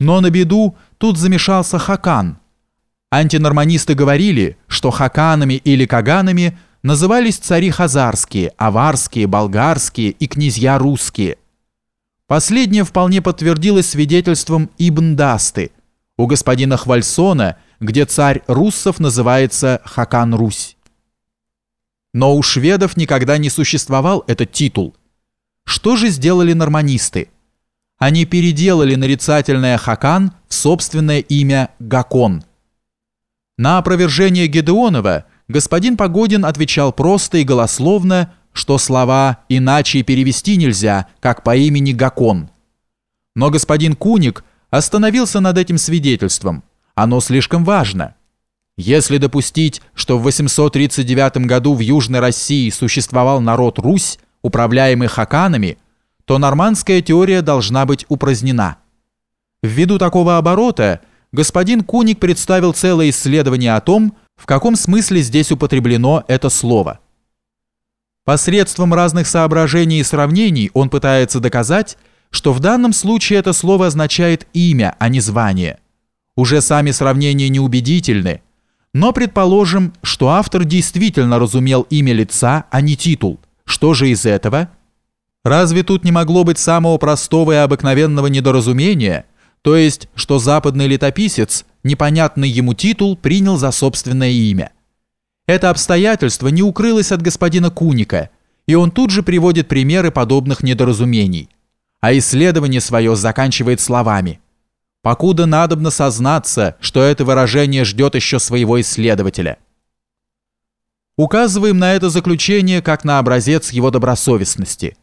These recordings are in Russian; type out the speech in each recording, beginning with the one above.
Но на беду тут замешался Хакан. Антинорманисты говорили, что хаканами или каганами назывались цари хазарские, аварские, болгарские и князья русские. Последнее вполне подтвердилось свидетельством Ибн Дасты у господина Хвальсона, где царь руссов называется Хакан Русь. Но у шведов никогда не существовал этот титул. Что же сделали норманисты? Они переделали нарицательное Хакан в собственное имя Гакон. На опровержение Гедеонова господин Погодин отвечал просто и голословно, что слова иначе перевести нельзя, как по имени Гакон. Но господин Куник остановился над этим свидетельством. Оно слишком важно. Если допустить, что в 839 году в Южной России существовал народ Русь, управляемый хаканами, то нормандская теория должна быть упразднена. Ввиду такого оборота господин Куник представил целое исследование о том, в каком смысле здесь употреблено это слово. Посредством разных соображений и сравнений он пытается доказать, что в данном случае это слово означает имя, а не звание. Уже сами сравнения неубедительны, но предположим, что автор действительно разумел имя лица, а не титул. Что же из этого? Разве тут не могло быть самого простого и обыкновенного недоразумения, то есть, что западный летописец непонятный ему титул принял за собственное имя? Это обстоятельство не укрылось от господина Куника, и он тут же приводит примеры подобных недоразумений – а исследование свое заканчивает словами «Покуда надобно сознаться, что это выражение ждет еще своего исследователя». Указываем на это заключение как на образец его добросовестности.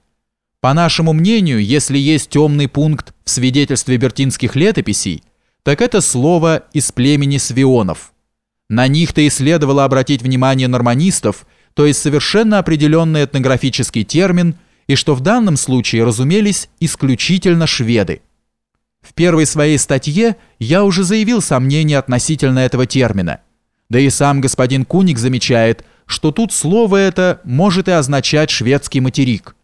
По нашему мнению, если есть темный пункт в свидетельстве бертинских летописей, так это слово из племени свионов. На них-то и следовало обратить внимание норманистов, то есть совершенно определенный этнографический термин – и что в данном случае разумелись исключительно шведы. В первой своей статье я уже заявил сомнения относительно этого термина. Да и сам господин Куник замечает, что тут слово это может и означать шведский материк.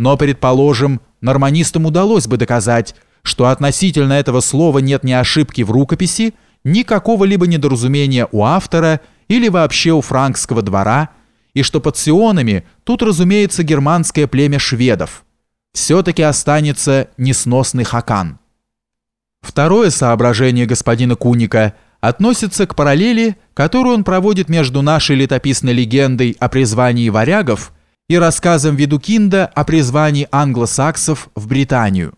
Но, предположим, норманистам удалось бы доказать, что относительно этого слова нет ни ошибки в рукописи, ни какого-либо недоразумения у автора или вообще у франкского двора – и что под сионами тут, разумеется, германское племя шведов. Все-таки останется несносный хакан. Второе соображение господина Куника относится к параллели, которую он проводит между нашей летописной легендой о призвании варягов и рассказом Видукинда о призвании англосаксов в Британию.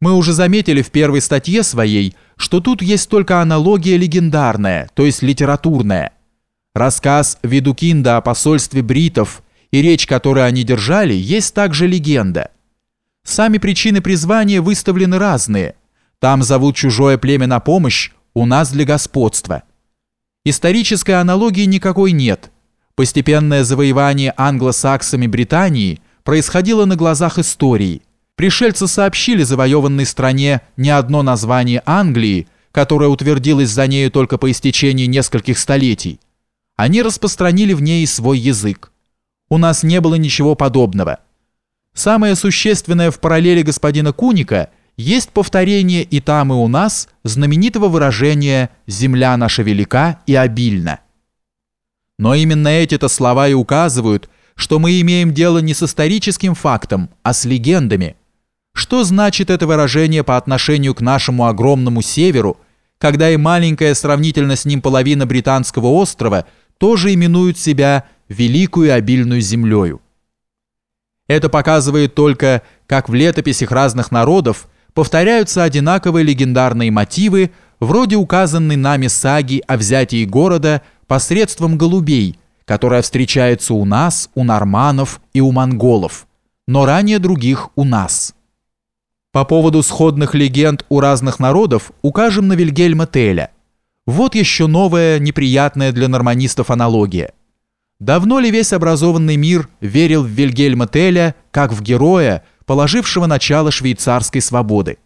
Мы уже заметили в первой статье своей, что тут есть только аналогия легендарная, то есть литературная – Рассказ Видукинда о посольстве бритов и речь, которую они держали, есть также легенда. Сами причины призвания выставлены разные. Там зовут чужое племя на помощь, у нас для господства. Исторической аналогии никакой нет. Постепенное завоевание англосаксами Британии происходило на глазах истории. Пришельцы сообщили завоеванной стране не одно название Англии, которое утвердилось за нею только по истечении нескольких столетий, они распространили в ней свой язык. У нас не было ничего подобного. Самое существенное в параллели господина Куника есть повторение и там, и у нас знаменитого выражения «земля наша велика и обильна». Но именно эти-то слова и указывают, что мы имеем дело не с историческим фактом, а с легендами. Что значит это выражение по отношению к нашему огромному северу, когда и маленькая сравнительно с ним половина британского острова – тоже именуют себя великую обильную землею. Это показывает только, как в летописях разных народов повторяются одинаковые легендарные мотивы, вроде указанной нами саги о взятии города посредством голубей, которая встречается у нас, у норманов и у монголов, но ранее других у нас. По поводу сходных легенд у разных народов укажем на Вильгельма Теля – вот еще новая, неприятная для норманистов аналогия. Давно ли весь образованный мир верил в Вильгельма Теля как в героя, положившего начало швейцарской свободы?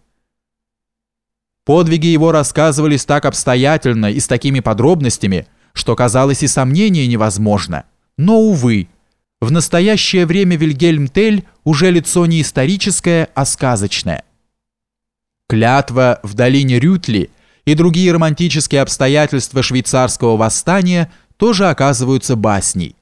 Подвиги его рассказывались так обстоятельно и с такими подробностями, что казалось и сомнение невозможно. Но, увы, в настоящее время Вильгельм Тель уже лицо не историческое, а сказочное. Клятва в долине Рютли и другие романтические обстоятельства швейцарского восстания тоже оказываются басней.